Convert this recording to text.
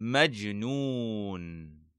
مجنون.